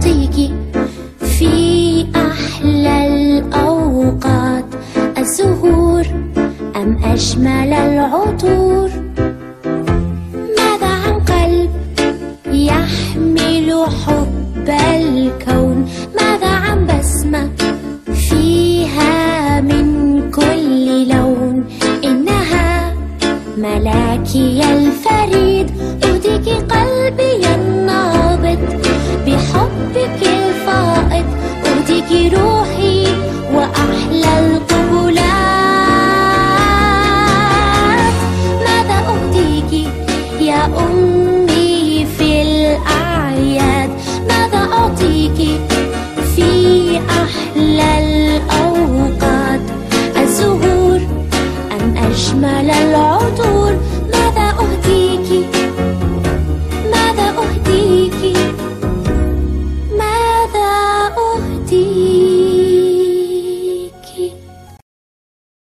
أعطيكي في أحلى الأوقات الزهور أم أجمل العطور؟ ماذا عن قلب يحمل حب الكون؟ ماذا عن بسمة فيها من كل لون؟ إنها ملاكي الفريد أوديكي قلب روحي وأحلى القبلات ماذا يا أمي في الأعياد؟ ماذا في أحلى الأوقات؟ الزهور أجمل العطور